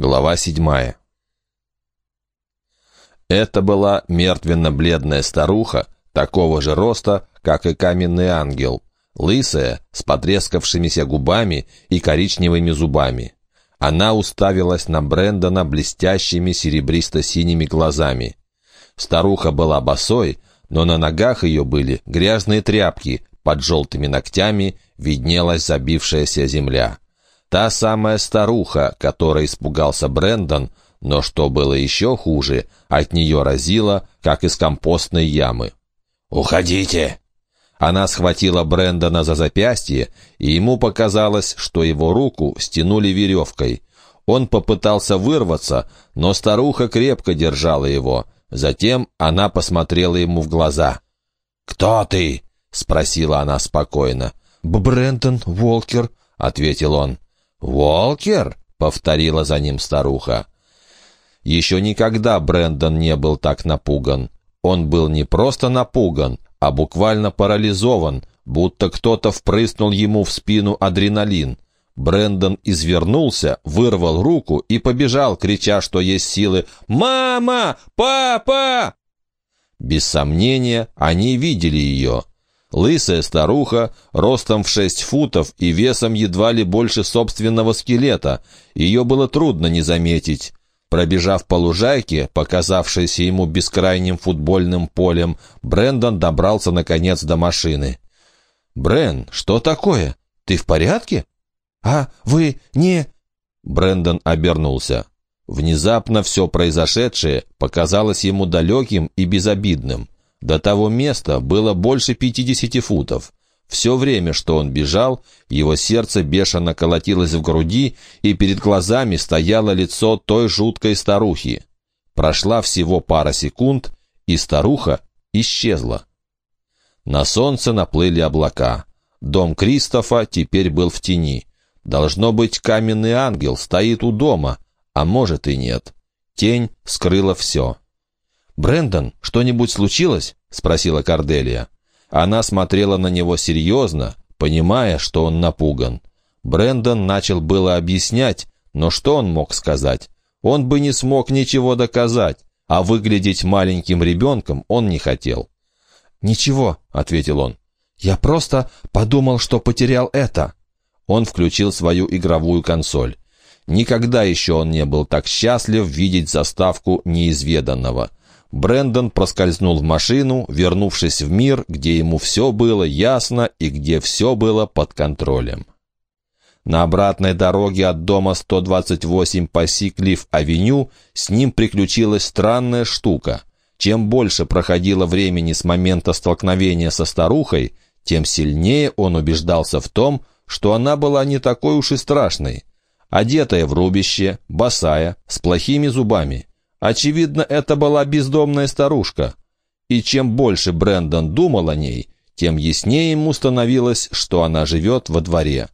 Глава седьмая. Это была мертвенно-бледная старуха, такого же роста, как и каменный ангел, лысая, с потрескавшимися губами и коричневыми зубами. Она уставилась на Брэндона блестящими серебристо-синими глазами. Старуха была босой, но на ногах ее были грязные тряпки, под желтыми ногтями виднелась забившаяся земля. Та самая старуха, которой испугался Брэндон, но что было еще хуже, от нее разило, как из компостной ямы. «Уходите!» Она схватила Брэндона за запястье, и ему показалось, что его руку стянули веревкой. Он попытался вырваться, но старуха крепко держала его. Затем она посмотрела ему в глаза. «Кто ты?» — спросила она спокойно. «Брэндон Волкер», — ответил он. «Волкер?» — повторила за ним старуха. Еще никогда Брэндон не был так напуган. Он был не просто напуган, а буквально парализован, будто кто-то впрыснул ему в спину адреналин. Брендон извернулся, вырвал руку и побежал, крича, что есть силы «Мама! Папа!». Без сомнения, они видели ее. Лысая старуха, ростом в шесть футов и весом едва ли больше собственного скелета. Ее было трудно не заметить. Пробежав по лужайке, показавшейся ему бескрайним футбольным полем, Брендон добрался, наконец, до машины. «Брен, что такое? Ты в порядке?» «А вы не...» Брендон обернулся. Внезапно все произошедшее показалось ему далеким и безобидным. До того места было больше пятидесяти футов. Все время, что он бежал, его сердце бешено колотилось в груди, и перед глазами стояло лицо той жуткой старухи. Прошла всего пара секунд, и старуха исчезла. На солнце наплыли облака. Дом Кристофа теперь был в тени. Должно быть, каменный ангел стоит у дома, а может и нет. Тень скрыла все. «Брэндон, что-нибудь случилось?» — спросила Корделия. Она смотрела на него серьезно, понимая, что он напуган. Брендон начал было объяснять, но что он мог сказать? Он бы не смог ничего доказать, а выглядеть маленьким ребенком он не хотел. «Ничего», — ответил он. «Я просто подумал, что потерял это». Он включил свою игровую консоль. Никогда еще он не был так счастлив видеть заставку неизведанного. Брендон проскользнул в машину, вернувшись в мир, где ему все было ясно и где все было под контролем. На обратной дороге от дома 128 по Сиклиф-авеню с ним приключилась странная штука. Чем больше проходило времени с момента столкновения со старухой, тем сильнее он убеждался в том, что она была не такой уж и страшной. Одетая в рубище, босая, с плохими зубами – Очевидно, это была бездомная старушка. И чем больше Брэндон думал о ней, тем яснее ему становилось, что она живет во дворе.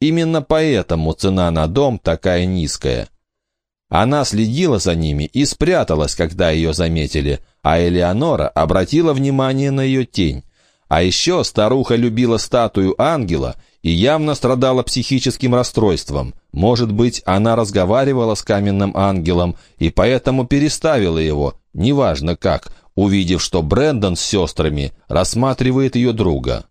Именно поэтому цена на дом такая низкая. Она следила за ними и спряталась, когда ее заметили, а Элеонора обратила внимание на ее тень. А еще старуха любила статую ангела и явно страдала психическим расстройством. Может быть, она разговаривала с каменным ангелом и поэтому переставила его, неважно как, увидев, что Брэндон с сестрами рассматривает ее друга.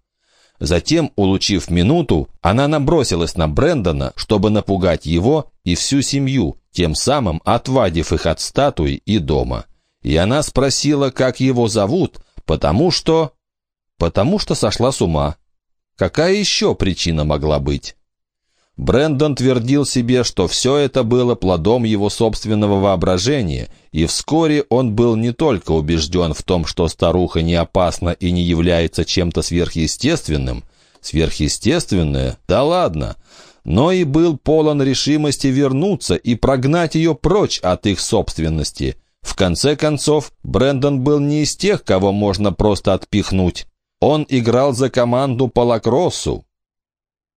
Затем, улучив минуту, она набросилась на Брэндона, чтобы напугать его и всю семью, тем самым отвадив их от статуи и дома. И она спросила, как его зовут, потому что... Потому что сошла с ума. Какая еще причина могла быть? Брендон твердил себе, что все это было плодом его собственного воображения, и вскоре он был не только убежден в том, что старуха не опасна и не является чем-то сверхъестественным, сверхъестественное, да ладно, но и был полон решимости вернуться и прогнать ее прочь от их собственности. В конце концов, Брендон был не из тех, кого можно просто отпихнуть. Он играл за команду по лакроссу,